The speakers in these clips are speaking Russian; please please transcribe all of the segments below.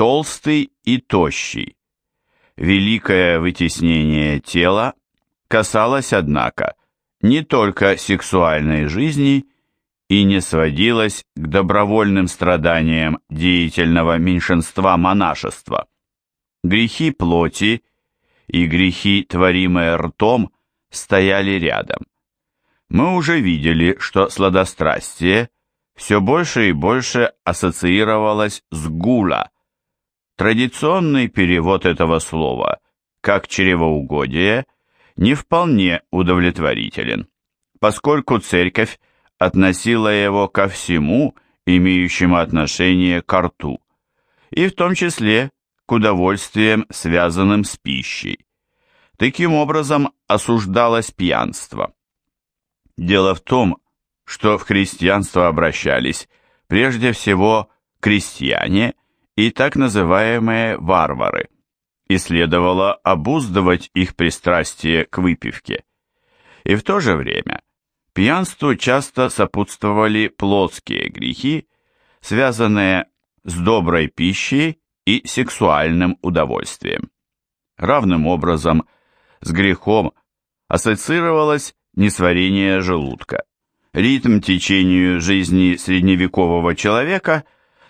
толстый и тощий. Великое вытеснение тела касалось, однако, не только сексуальной жизни и не сводилось к добровольным страданиям деятельного меньшинства монашества. Грехи плоти и грехи, творимые ртом, стояли рядом. Мы уже видели, что сладострастие все больше и больше ассоциировалось с гула. Традиционный перевод этого слова, как чревоугодие, не вполне удовлетворителен, поскольку церковь относила его ко всему, имеющему отношение к рту, и в том числе к удовольствиям, связанным с пищей. Таким образом осуждалось пьянство. Дело в том, что в христианство обращались прежде всего крестьяне и так называемые варвары, и следовало обуздывать их пристрастие к выпивке. И в то же время пьянству часто сопутствовали плотские грехи, связанные с доброй пищей и сексуальным удовольствием. Равным образом с грехом ассоциировалось несварение желудка. Ритм течению жизни средневекового человека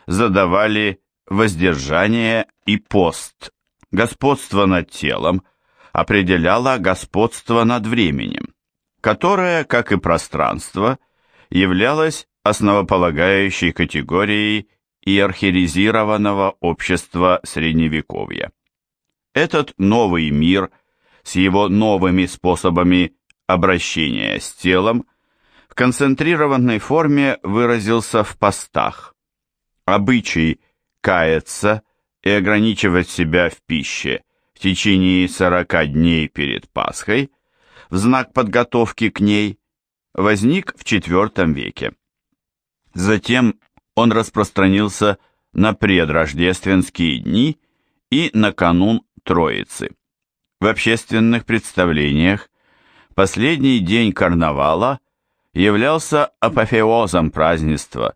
задавали воздержание и пост. Господство над телом определяло господство над временем, которое, как и пространство, являлось основополагающей категорией иерархизированного общества Средневековья. Этот новый мир с его новыми способами обращения с телом в концентрированной форме выразился в постах. Обычай каяться и ограничивать себя в пище в течение 40 дней перед Пасхой в знак подготовки к ней возник в IV веке. Затем он распространился на предрождественские дни и на канун Троицы. В общественных представлениях последний день карнавала являлся апофеозом празднества,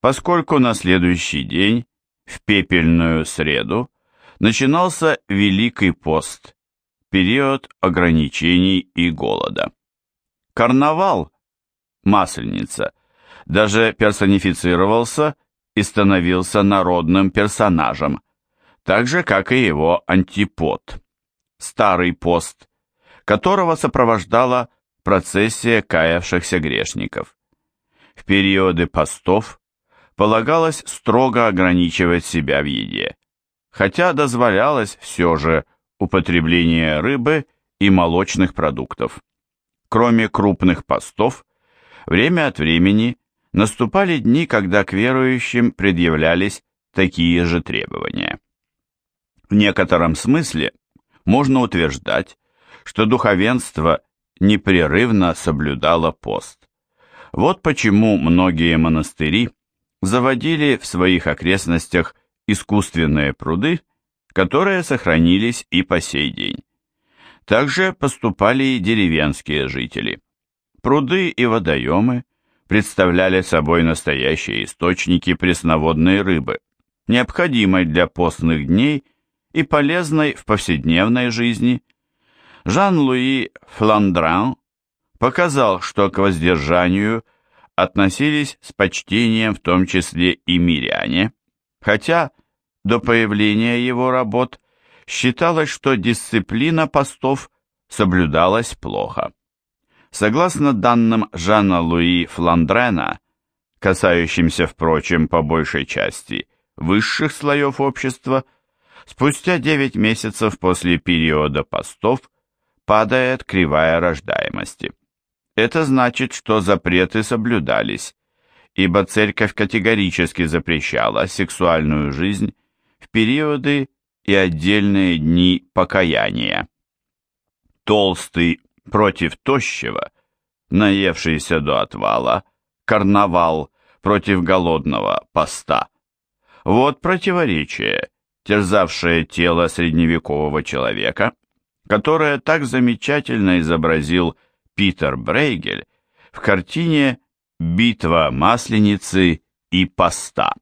поскольку на следующий день, в пепельную среду, начинался Великий пост, период ограничений и голода. Карнавал, Масленица, даже персонифицировался и становился народным персонажем, так же, как и его антипод, Старый пост, которого сопровождала процессия каявшихся грешников. В периоды постов полагалось строго ограничивать себя в еде, хотя дозволялось все же употребление рыбы и молочных продуктов. Кроме крупных постов, время от времени наступали дни, когда к верующим предъявлялись такие же требования. В некотором смысле можно утверждать, что духовенство непрерывно соблюдало пост. Вот почему многие монастыри заводили в своих окрестностях искусственные пруды, которые сохранились и по сей день. Также поступали и деревенские жители. Пруды и водоемы представляли собой настоящие источники пресноводной рыбы, необходимой для постных дней и полезной в повседневной жизни. Жан-Луи Фландран показал, что к воздержанию относились с почтением в том числе и миряне, хотя до появления его работ считалось, что дисциплина постов соблюдалась плохо. Согласно данным Жана-Луи Фландрена, касающимся, впрочем, по большей части высших слоев общества, спустя 9 месяцев после периода постов падает кривая рождаемости. Это значит, что запреты соблюдались, ибо церковь категорически запрещала сексуальную жизнь в периоды и отдельные дни покаяния. Толстый против тощего, наевшийся до отвала, карнавал против голодного поста. Вот противоречие, терзавшее тело средневекового человека, которое так замечательно изобразил Питер Брейгель в картине «Битва Масленицы и поста».